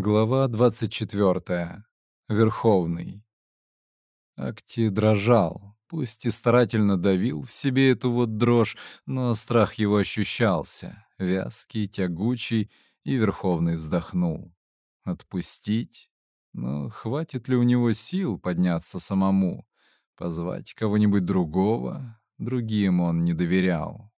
Глава 24. Верховный. Акти дрожал, пусть и старательно давил в себе эту вот дрожь, но страх его ощущался, вязкий, тягучий, и Верховный вздохнул. Отпустить? Но хватит ли у него сил подняться самому? Позвать кого-нибудь другого? Другим он не доверял.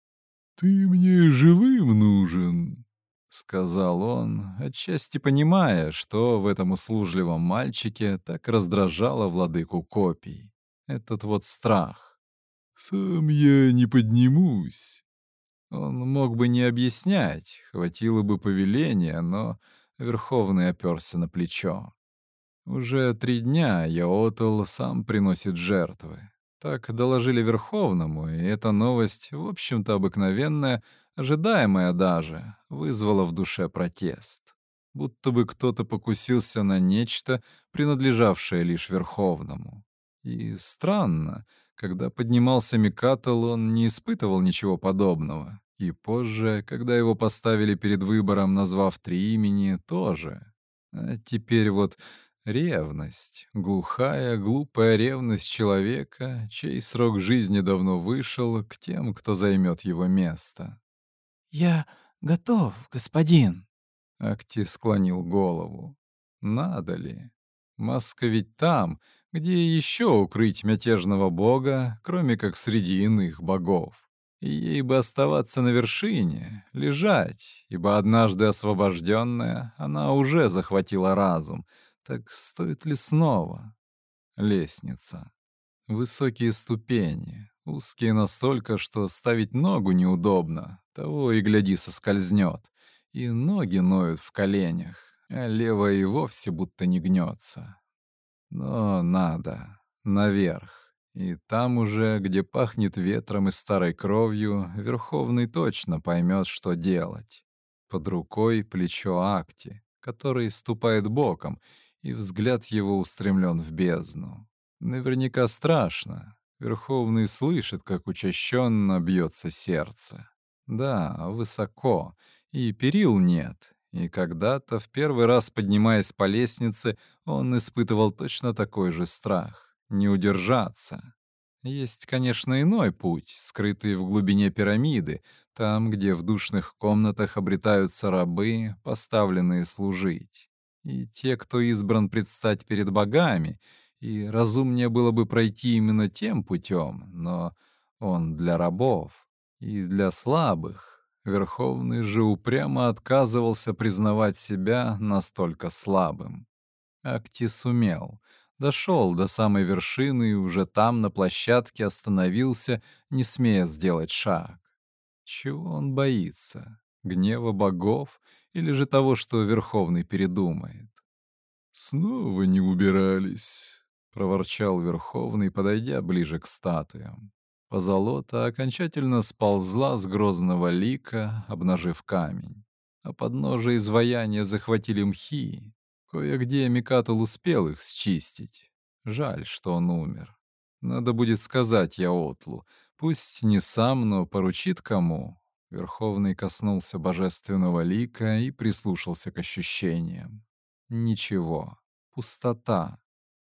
«Ты мне живым нужен», — сказал он, отчасти понимая, что в этом услужливом мальчике так раздражало владыку копий. Этот вот страх. «Сам я не поднимусь». Он мог бы не объяснять, хватило бы повеления, но Верховный оперся на плечо. Уже три дня Яотл сам приносит жертвы. Так доложили Верховному, и эта новость, в общем-то обыкновенная, ожидаемая даже, вызвала в душе протест. Будто бы кто-то покусился на нечто, принадлежавшее лишь Верховному. И странно, когда поднимался Микатл, он не испытывал ничего подобного. И позже, когда его поставили перед выбором, назвав три имени, тоже. А теперь вот Ревность. Глухая, глупая ревность человека, чей срок жизни давно вышел, к тем, кто займет его место. «Я готов, господин». Акти склонил голову. «Надо ли? Маска ведь там, где еще укрыть мятежного бога, кроме как среди иных богов. И ей бы оставаться на вершине, лежать, ибо однажды освобожденная, она уже захватила разум — так стоит ли снова? Лестница. Высокие ступени, узкие настолько, что ставить ногу неудобно, того и гляди соскользнет. И ноги ноют в коленях, а левая и вовсе будто не гнется. Но надо, наверх. И там уже, где пахнет ветром и старой кровью, Верховный точно поймет, что делать. Под рукой плечо Акти, который ступает боком, и взгляд его устремлен в бездну. Наверняка страшно. Верховный слышит, как учащенно бьется сердце. Да, высоко, и перил нет. И когда-то, в первый раз поднимаясь по лестнице, он испытывал точно такой же страх — не удержаться. Есть, конечно, иной путь, скрытый в глубине пирамиды, там, где в душных комнатах обретаются рабы, поставленные служить и те, кто избран предстать перед богами, и разумнее было бы пройти именно тем путем, но он для рабов и для слабых. Верховный же упрямо отказывался признавать себя настолько слабым. Акти сумел. Дошел до самой вершины и уже там, на площадке, остановился, не смея сделать шаг. Чего он боится? Гнева богов или же того, что Верховный передумает. «Снова не убирались», — проворчал Верховный, подойдя ближе к статуям. Позолота окончательно сползла с грозного лика, обнажив камень. А подножие изваяния захватили мхи. Кое-где Микатл успел их счистить. Жаль, что он умер. Надо будет сказать Яотлу. Пусть не сам, но поручит кому, Верховный коснулся божественного лика и прислушался к ощущениям. Ничего. Пустота.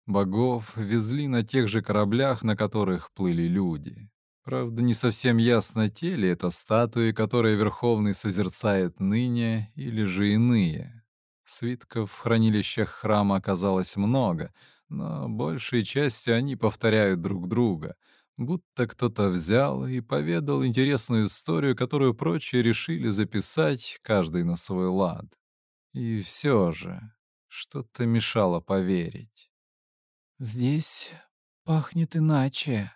Богов везли на тех же кораблях, на которых плыли люди. Правда, не совсем ясно, те ли это статуи, которые Верховный созерцает ныне, или же иные. Свитков в хранилищах храма оказалось много, но большей частью они повторяют друг друга — будто кто-то взял и поведал интересную историю, которую прочие решили записать, каждый на свой лад. И все же что-то мешало поверить. «Здесь пахнет иначе».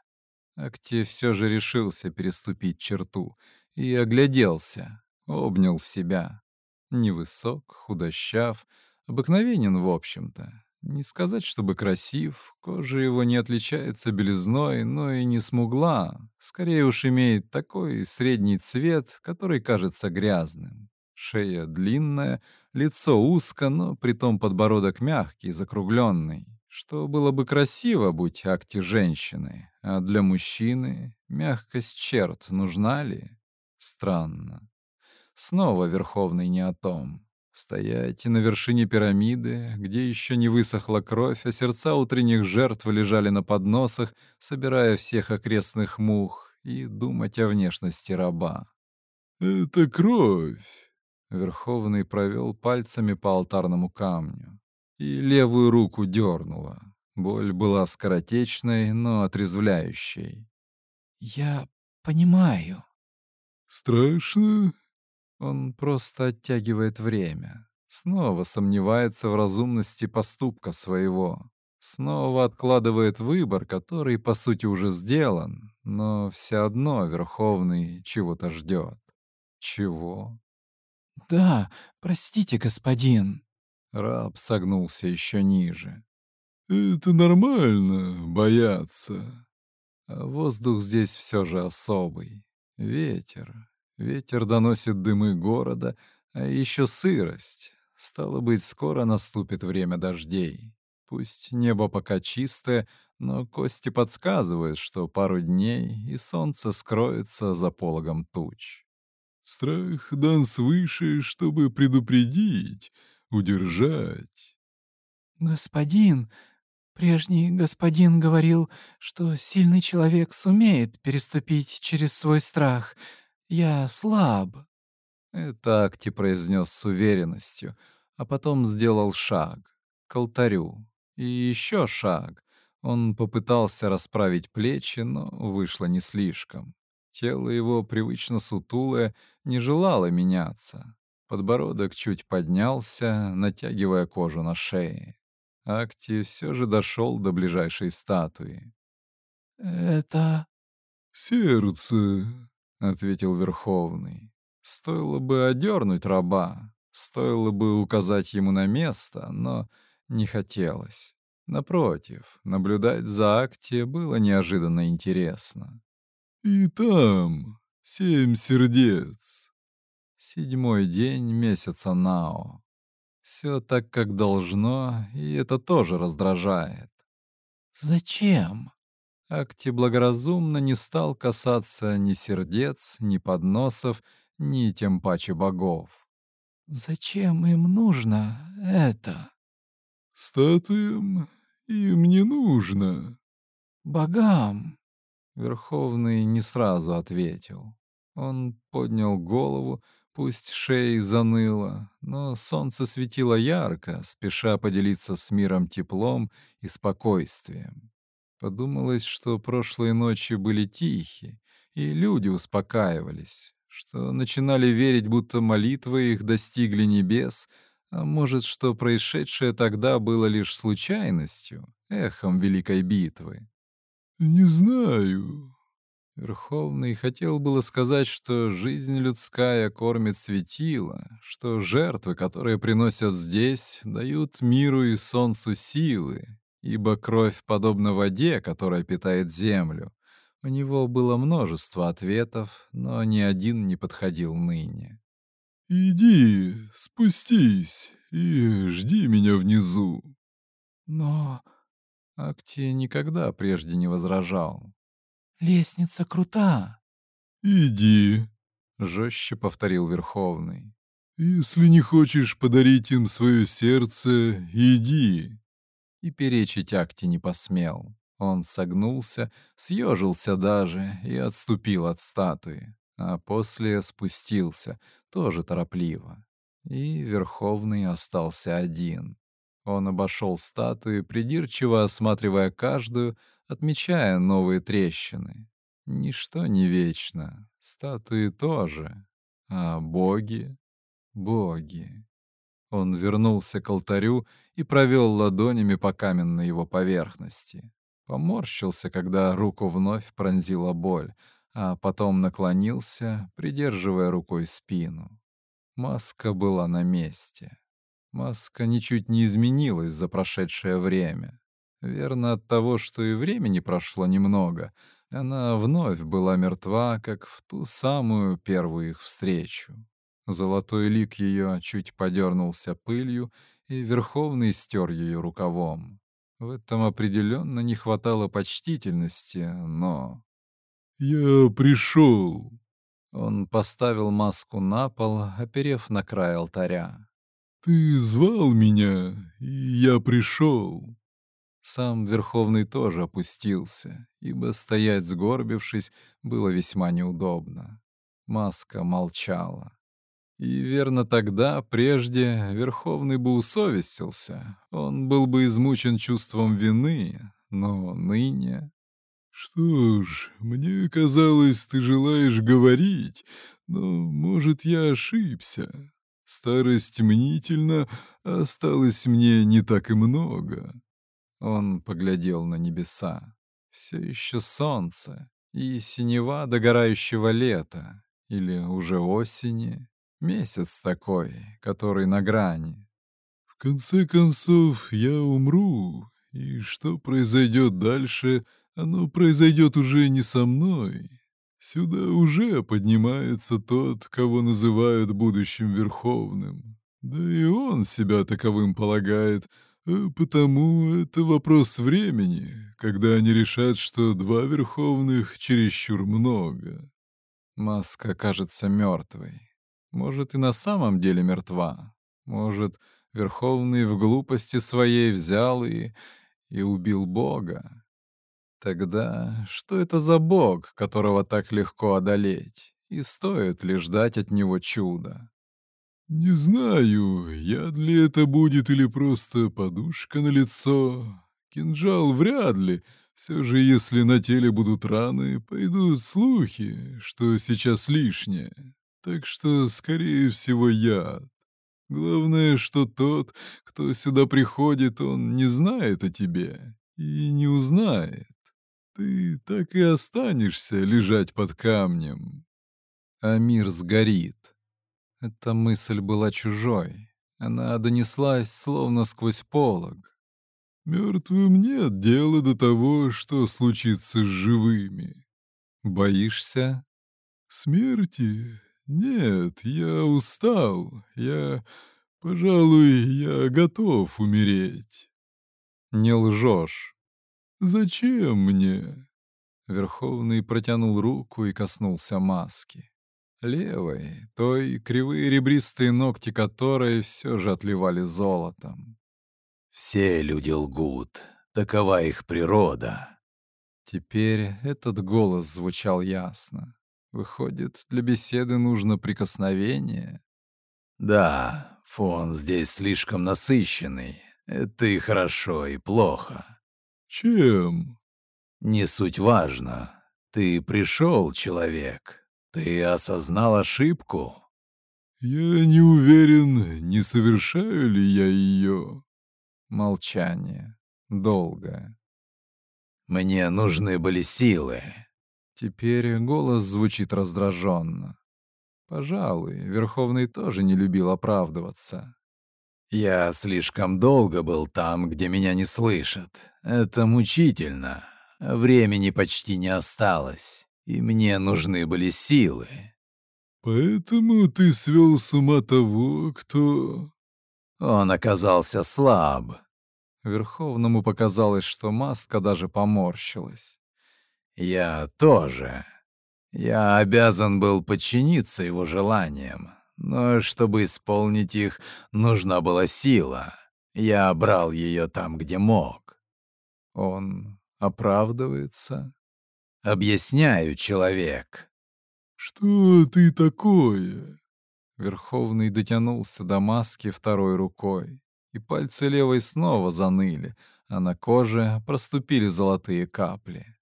Акте все же решился переступить черту и огляделся, обнял себя. Невысок, худощав, обыкновенен в общем-то. Не сказать, чтобы красив, кожа его не отличается белизной, но и не смугла. Скорее уж имеет такой средний цвет, который кажется грязным. Шея длинная, лицо узко, но притом подбородок мягкий, закругленный. Что было бы красиво, будь акте женщины, а для мужчины мягкость черт нужна ли? Странно. Снова Верховный не о том. Стоять на вершине пирамиды, где еще не высохла кровь, а сердца утренних жертв лежали на подносах, собирая всех окрестных мух, и думать о внешности раба. «Это кровь!» Верховный провел пальцами по алтарному камню и левую руку дернула. Боль была скоротечной, но отрезвляющей. «Я понимаю». «Страшно?» Он просто оттягивает время. Снова сомневается в разумности поступка своего. Снова откладывает выбор, который, по сути, уже сделан, но все одно Верховный чего-то ждет. Чего? «Да, простите, господин». Раб согнулся еще ниже. «Это нормально, бояться». А воздух здесь все же особый. Ветер. Ветер доносит дымы города, а еще сырость. Стало быть, скоро наступит время дождей. Пусть небо пока чистое, но кости подсказывают, что пару дней и солнце скроется за пологом туч. Страх дан свыше, чтобы предупредить, удержать. «Господин, прежний господин говорил, что сильный человек сумеет переступить через свой страх. Я слаб». Это Акти произнес с уверенностью, а потом сделал шаг к алтарю. И еще шаг. Он попытался расправить плечи, но вышло не слишком. Тело его, привычно сутулое, не желало меняться. Подбородок чуть поднялся, натягивая кожу на шее. Акти все же дошел до ближайшей статуи. «Это...» «Сердце», — ответил Верховный. Стоило бы одернуть раба, стоило бы указать ему на место, но не хотелось. Напротив, наблюдать за Акти было неожиданно интересно. И там семь сердец. Седьмой день месяца Нао. Все так, как должно, и это тоже раздражает. «Зачем?» Акти благоразумно не стал касаться ни сердец, ни подносов, ни тем паче богов. «Зачем им нужно это?» «Статуям им не нужно». «Богам». Верховный не сразу ответил. Он поднял голову, пусть шеей заныло, но солнце светило ярко, спеша поделиться с миром теплом и спокойствием. Подумалось, что прошлые ночи были тихи, и люди успокаивались, что начинали верить, будто молитвы их достигли небес, а может, что происшедшее тогда было лишь случайностью, эхом великой битвы. «Не знаю». Верховный хотел было сказать, что жизнь людская кормит светило, что жертвы, которые приносят здесь, дают миру и солнцу силы, ибо кровь подобна воде, которая питает землю. У него было множество ответов, но ни один не подходил ныне. «Иди, спустись и жди меня внизу». «Но Акти никогда прежде не возражал. Лестница крута». «Иди», — жестче повторил Верховный. «Если не хочешь подарить им свое сердце, иди». И перечить Акти не посмел. Он согнулся, съежился даже и отступил от статуи, а после спустился, тоже торопливо. И Верховный остался один. Он обошел статуи, придирчиво осматривая каждую, отмечая новые трещины. Ничто не вечно, статуи тоже. А боги? Боги. Он вернулся к алтарю и провел ладонями по каменной его поверхности. Поморщился, когда руку вновь пронзила боль, а потом наклонился, придерживая рукой спину. Маска была на месте. Маска ничуть не изменилась за прошедшее время. Верно от того, что и времени прошло немного, она вновь была мертва, как в ту самую первую их встречу. Золотой лик ее чуть подернулся пылью, и Верховный стер ее рукавом. В этом определенно не хватало почтительности, но... «Я пришел». Он поставил маску на пол, оперев на край алтаря. Ты звал меня, и я пришел. Сам Верховный тоже опустился, ибо стоять сгорбившись было весьма неудобно. Маска молчала. И верно тогда, прежде, Верховный бы усовестился, он был бы измучен чувством вины, но ныне... Что ж, мне казалось, ты желаешь говорить, но, может, я ошибся. Старость мнительна, а осталось мне не так и много. Он поглядел на небеса. Все еще солнце и синева догорающего лета, или уже осени, месяц такой, который на грани. В конце концов, я умру, и что произойдет дальше, оно произойдет уже не со мной. Сюда уже поднимается тот, кого называют будущим Верховным. Да и он себя таковым полагает, э, потому это вопрос времени, когда они решат, что два Верховных чересчур много. Маска кажется мертвой. Может, и на самом деле мертва. Может, Верховный в глупости своей взял и... и убил Бога. Тогда что это за Бог, которого так легко одолеть? И стоит ли ждать от него чуда? «Не знаю, яд ли это будет или просто подушка на лицо. Кинжал вряд ли. Все же, если на теле будут раны, пойдут слухи, что сейчас лишнее. Так что, скорее всего, яд. Главное, что тот, кто сюда приходит, он не знает о тебе и не узнает. Ты так и останешься лежать под камнем. А мир сгорит. Эта мысль была чужой. Она донеслась словно сквозь полог. Мертвым нет дела до того, что случится с живыми. Боишься? Смерти? Нет, я устал. Я, пожалуй, я готов умереть. Не лжешь. Зачем мне? Верховный протянул руку и коснулся маски левой, той кривые ребристые ногти которой все же отливали золотом. «Все люди лгут, такова их природа». Теперь этот голос звучал ясно. Выходит, для беседы нужно прикосновение? «Да, фон здесь слишком насыщенный. Это и хорошо, и плохо». «Чем?» «Не суть важно. Ты пришел, человек, ты осознал ошибку? Я не уверен, не совершаю ли я ее. Молчание. Долгое. Мне нужны были силы. Теперь голос звучит раздраженно. Пожалуй, Верховный тоже не любил оправдываться. Я слишком долго был там, где меня не слышат. Это мучительно. Времени почти не осталось и мне нужны были силы. Поэтому ты свел с ума того, кто... Он оказался слаб. Верховному показалось, что маска даже поморщилась. Я тоже. Я обязан был подчиниться его желаниям, но чтобы исполнить их, нужна была сила. Я брал ее там, где мог. Он оправдывается? Объясняю, человек. Что ты такое? Верховный дотянулся до маски второй рукой, и пальцы левой снова заныли, а на коже проступили золотые капли.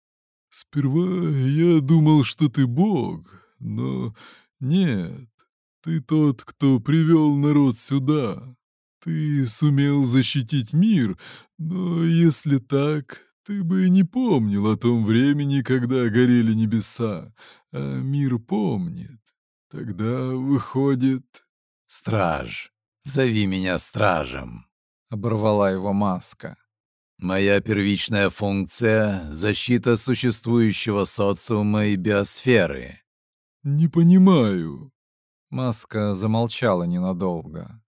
Сперва я думал, что ты бог, но нет. Ты тот, кто привел народ сюда. Ты сумел защитить мир, но если так, ты бы не помнил о том времени, когда горели небеса, а мир помнит. Тогда выходит... «Страж, зови меня стражем», — оборвала его маска. «Моя первичная функция — защита существующего социума и биосферы». «Не понимаю». Маска замолчала ненадолго.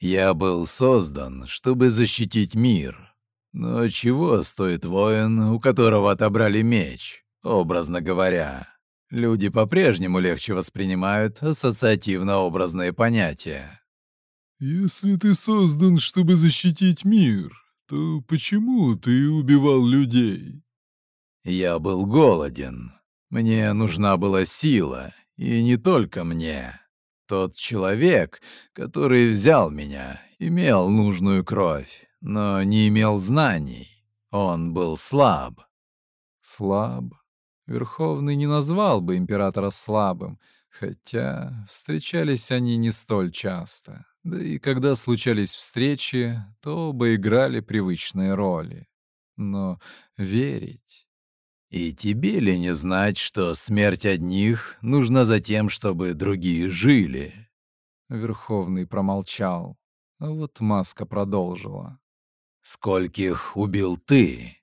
«Я был создан, чтобы защитить мир, но чего стоит воин, у которого отобрали меч, образно говоря? Люди по-прежнему легче воспринимают ассоциативно-образные понятия. «Если ты создан, чтобы защитить мир, то почему ты убивал людей?» «Я был голоден. Мне нужна была сила, и не только мне. Тот человек, который взял меня, имел нужную кровь, но не имел знаний. Он был слаб». «Слаб?» Верховный не назвал бы императора слабым, хотя встречались они не столь часто. Да и когда случались встречи, то оба играли привычные роли. Но верить... И тебе ли не знать, что смерть одних нужна за тем, чтобы другие жили? Верховный промолчал, а вот Маска продолжила. Скольких убил ты?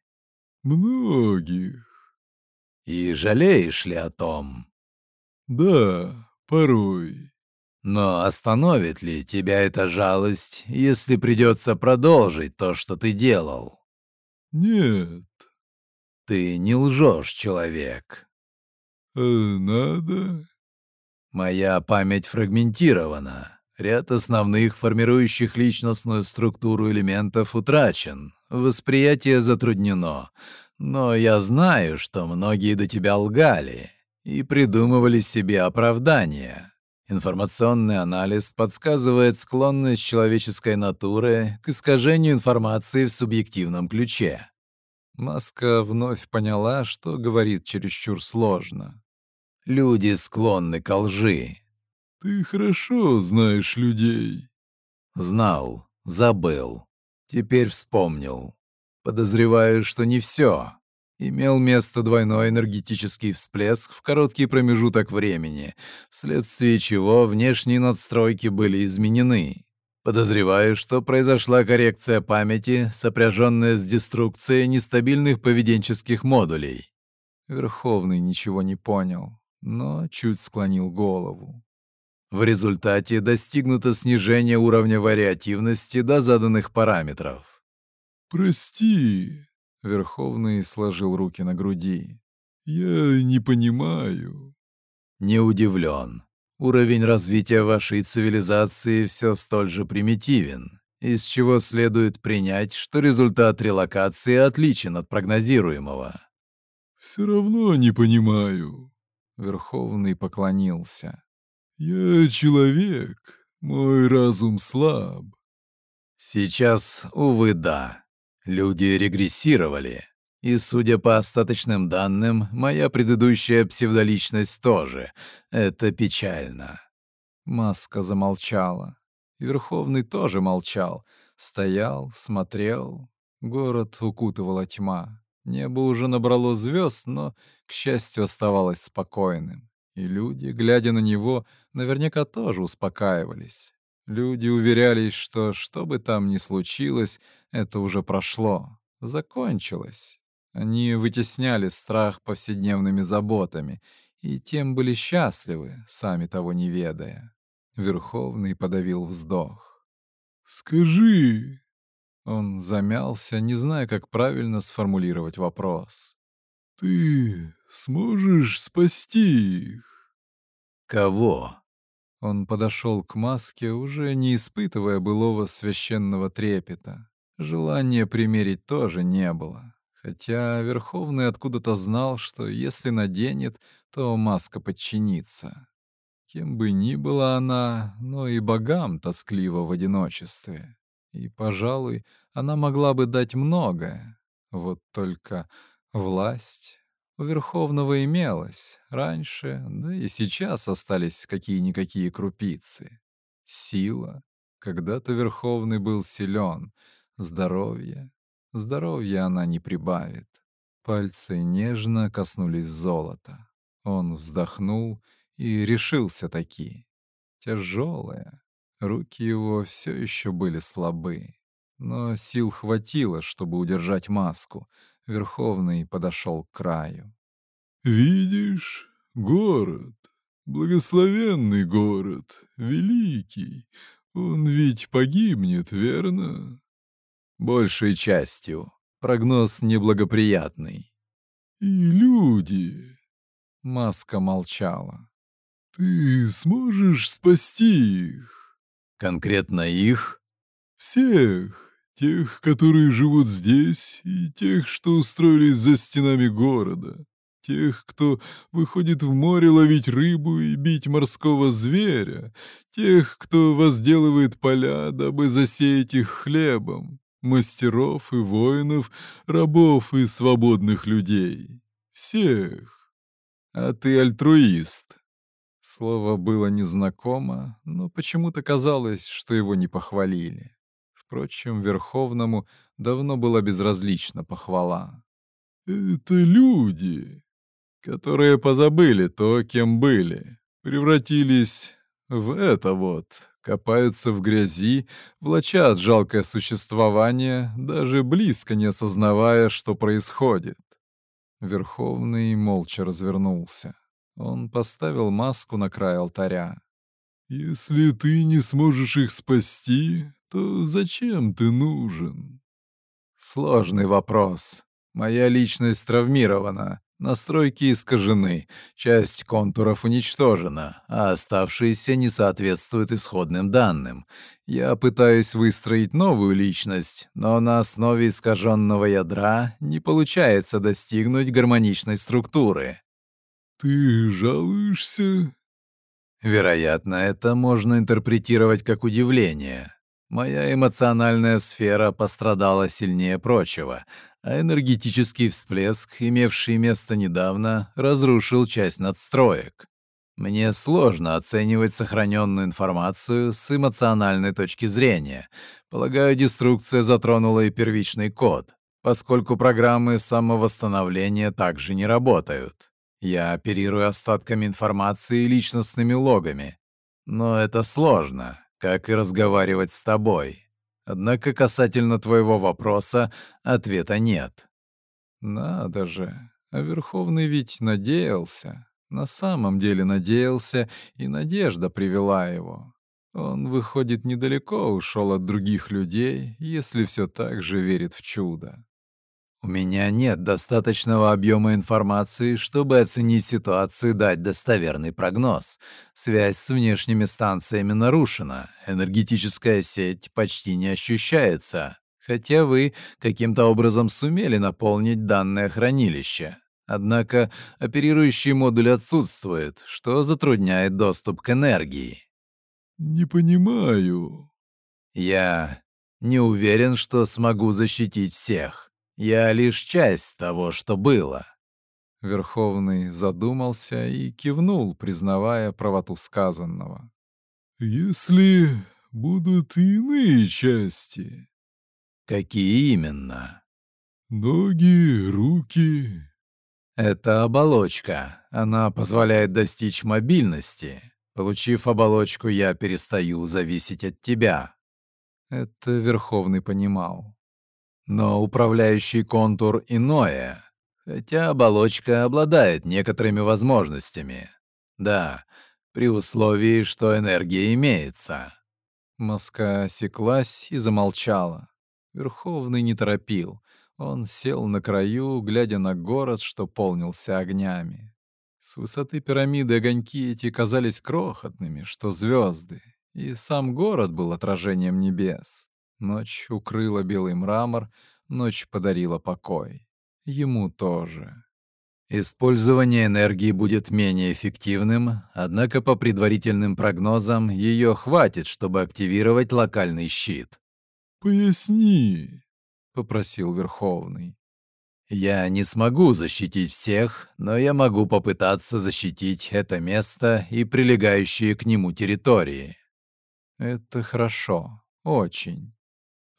Многих. И жалеешь ли о том? Да, порой. Но остановит ли тебя эта жалость, если придется продолжить то, что ты делал? Нет. Ты не лжешь, человек. А надо? Моя память фрагментирована. Ряд основных, формирующих личностную структуру элементов, утрачен. Восприятие затруднено. Но я знаю, что многие до тебя лгали и придумывали себе оправдания. Информационный анализ подсказывает склонность человеческой натуры к искажению информации в субъективном ключе. Маска вновь поняла, что говорит чересчур сложно. Люди склонны к лжи. Ты хорошо знаешь людей. Знал, забыл. Теперь вспомнил. Подозреваю, что не все имел место двойной энергетический всплеск в короткий промежуток времени, вследствие чего внешние надстройки были изменены. Подозреваю, что произошла коррекция памяти, сопряженная с деструкцией нестабильных поведенческих модулей. Верховный ничего не понял, но чуть склонил голову. В результате достигнуто снижение уровня вариативности до заданных параметров. «Прости», Верховный сложил руки на груди. «Я не понимаю». «Не удивлен. Уровень развития вашей цивилизации все столь же примитивен, из чего следует принять, что результат релокации отличен от прогнозируемого». «Все равно не понимаю». Верховный поклонился. «Я человек. Мой разум слаб». «Сейчас, увы, да. Люди регрессировали. И, судя по остаточным данным, моя предыдущая псевдоличность тоже. Это печально. Маска замолчала. Верховный тоже молчал. Стоял, смотрел. Город укутывала тьма. Небо уже набрало звезд, но, к счастью, оставалось спокойным. И люди, глядя на него, наверняка тоже успокаивались. Люди уверялись, что что бы там ни случилось, это уже прошло, закончилось. Они вытесняли страх повседневными заботами, и тем были счастливы, сами того не ведая. Верховный подавил вздох. «Скажи...» Он замялся, не зная, как правильно сформулировать вопрос. «Ты сможешь спасти их?» «Кого?» Он подошел к маске, уже не испытывая былого священного трепета. Желания примерить тоже не было. Хотя Верховный откуда-то знал, что если наденет, то маска подчинится. Кем бы ни была она, но и богам тоскливо в одиночестве. И, пожалуй, она могла бы дать многое. Вот только власть у Верховного имелось раньше, да и сейчас остались какие-никакие крупицы. Сила. Когда-то Верховный был силен. Здоровье. Здоровье она не прибавит. Пальцы нежно коснулись золота. Он вздохнул и решился таки. Тяжелое. Руки его все еще были слабы. Но сил хватило, чтобы удержать маску — Верховный подошел к краю. «Видишь, город, благословенный город, великий. Он ведь погибнет, верно?» «Большей частью. Прогноз неблагоприятный». «И люди...» Маска молчала. «Ты сможешь спасти их?» Конкретно их? Всех. Тех, которые живут здесь, и тех, что устроились за стенами города. Тех, кто выходит в море ловить рыбу и бить морского зверя. Тех, кто возделывает поля, дабы засеять их хлебом. Мастеров и воинов, рабов и свободных людей. Всех. А ты альтруист. Слово было незнакомо, но почему-то казалось, что его не похвалили. Впрочем, Верховному давно была безразлична похвала. «Это люди, которые позабыли то, кем были, превратились в это вот, копаются в грязи, влачат жалкое существование, даже близко не осознавая, что происходит». Верховный молча развернулся. Он поставил маску на край алтаря. «Если ты не сможешь их спасти, то зачем ты нужен?» Сложный вопрос. Моя личность травмирована, настройки искажены, часть контуров уничтожена, а оставшиеся не соответствуют исходным данным. Я пытаюсь выстроить новую личность, но на основе искаженного ядра не получается достигнуть гармоничной структуры. «Ты жалуешься?» Вероятно, это можно интерпретировать как удивление. Моя эмоциональная сфера пострадала сильнее прочего, а энергетический всплеск, имевший место недавно, разрушил часть надстроек. Мне сложно оценивать сохраненную информацию с эмоциональной точки зрения. Полагаю, деструкция затронула и первичный код, поскольку программы самовосстановления также не работают. Я оперирую остатками информации и личностными логами. Но это сложно как и разговаривать с тобой. Однако касательно твоего вопроса ответа нет. Надо же, а Верховный ведь надеялся. На самом деле надеялся, и надежда привела его. Он, выходит, недалеко ушел от других людей, если все так же верит в чудо. У меня нет достаточного объема информации, чтобы оценить ситуацию и дать достоверный прогноз. Связь с внешними станциями нарушена, энергетическая сеть почти не ощущается, хотя вы каким-то образом сумели наполнить данное хранилище. Однако оперирующий модуль отсутствует, что затрудняет доступ к энергии. «Не понимаю». «Я не уверен, что смогу защитить всех. Я лишь часть того, что было. Верховный задумался и кивнул, признавая правоту сказанного. «Если будут иные части...» «Какие именно?» «Ноги, руки...» «Это оболочка. Она позволяет достичь мобильности. Получив оболочку, я перестаю зависеть от тебя». Это Верховный понимал. Но управляющий контур иное, хотя оболочка обладает некоторыми возможностями. Да, при условии, что энергия имеется. Маска осеклась и замолчала. Верховный не торопил. Он сел на краю, глядя на город, что полнился огнями. С высоты пирамиды огоньки эти казались крохотными, что звезды, и сам город был отражением небес. Ночь укрыла белый мрамор, ночь подарила покой. Ему тоже. Использование энергии будет менее эффективным, однако по предварительным прогнозам ее хватит, чтобы активировать локальный щит. «Поясни», — попросил Верховный. «Я не смогу защитить всех, но я могу попытаться защитить это место и прилегающие к нему территории». «Это хорошо. Очень.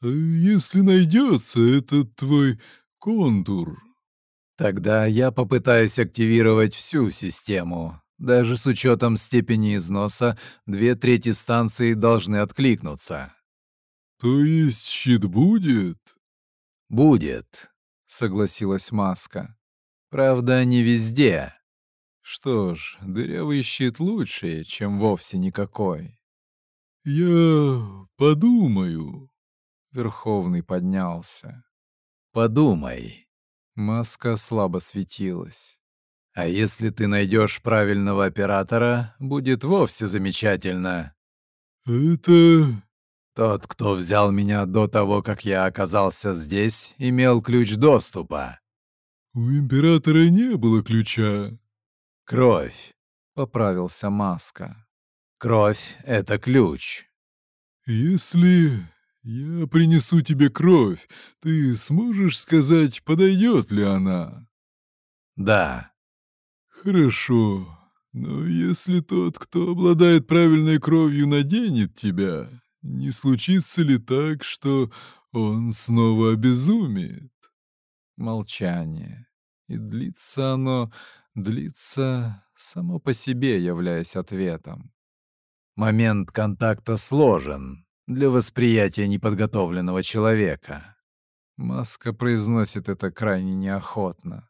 А если найдется этот твой контур? Тогда я попытаюсь активировать всю систему. Даже с учетом степени износа, две трети станции должны откликнуться. То есть щит будет? Будет, согласилась Маска. Правда, не везде. Что ж, дырявый щит лучше, чем вовсе никакой. Я подумаю. Верховный поднялся. «Подумай». Маска слабо светилась. «А если ты найдешь правильного оператора, будет вовсе замечательно». Это... Тот, кто взял меня до того, как я оказался здесь, имел ключ доступа. У императора не было ключа. Кровь. Поправился Маска. Кровь — это ключ. Если я принесу тебе кровь, ты сможешь сказать, подойдет ли она? Да. Хорошо. Но если тот, кто обладает правильной кровью, наденет тебя, не случится ли так, что он снова обезумеет? Молчание. И длится оно, длится само по себе, являясь ответом. Момент контакта сложен для восприятия неподготовленного человека. Маска произносит это крайне неохотно.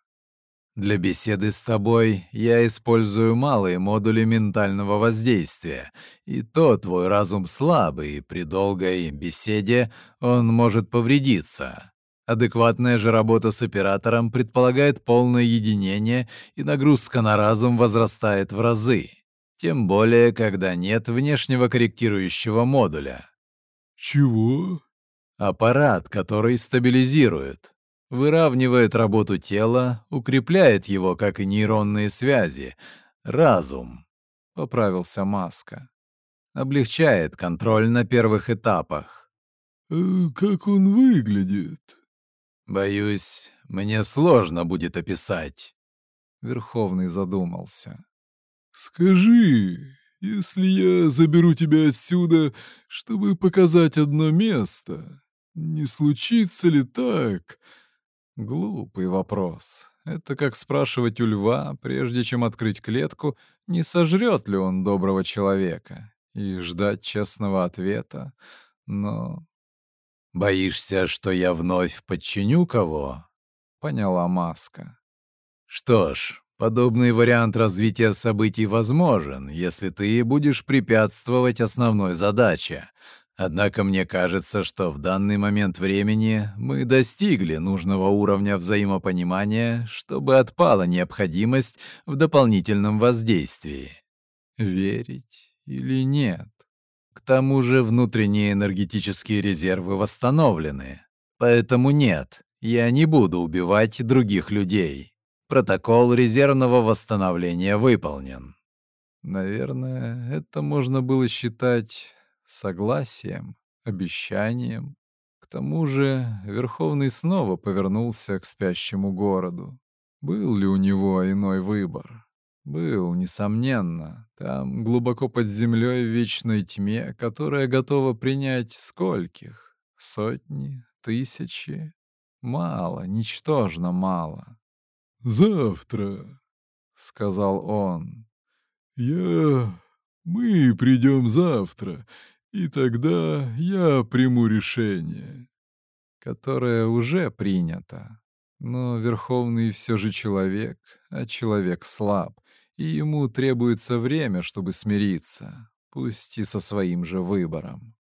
Для беседы с тобой я использую малые модули ментального воздействия, и то твой разум слабый, и при долгой беседе он может повредиться. Адекватная же работа с оператором предполагает полное единение, и нагрузка на разум возрастает в разы. Тем более, когда нет внешнего корректирующего модуля. Чего? Аппарат, который стабилизирует выравнивает работу тела, укрепляет его, как и нейронные связи, разум, — поправился Маска. Облегчает контроль на первых этапах. «А как он выглядит?» «Боюсь, мне сложно будет описать». Верховный задумался. «Скажи, если я заберу тебя отсюда, чтобы показать одно место, не случится ли так, Глупый вопрос. Это как спрашивать у льва, прежде чем открыть клетку, не сожрет ли он доброго человека, и ждать честного ответа. Но... «Боишься, что я вновь подчиню кого?» — поняла Маска. «Что ж, подобный вариант развития событий возможен, если ты будешь препятствовать основной задаче Однако мне кажется, что в данный момент времени мы достигли нужного уровня взаимопонимания, чтобы отпала необходимость в дополнительном воздействии. Верить или нет? К тому же внутренние энергетические резервы восстановлены. Поэтому нет, я не буду убивать других людей. Протокол резервного восстановления выполнен. Наверное, это можно было считать согласием, обещанием. К тому же Верховный снова повернулся к спящему городу. Был ли у него иной выбор? Был, несомненно. Там, глубоко под землей в вечной тьме, которая готова принять скольких? Сотни? Тысячи? Мало, ничтожно мало. «Завтра», — сказал он, — «я... мы придем завтра, и тогда я приму решение, которое уже принято. Но Верховный все же человек, а человек слаб, и ему требуется время, чтобы смириться, пусть и со своим же выбором.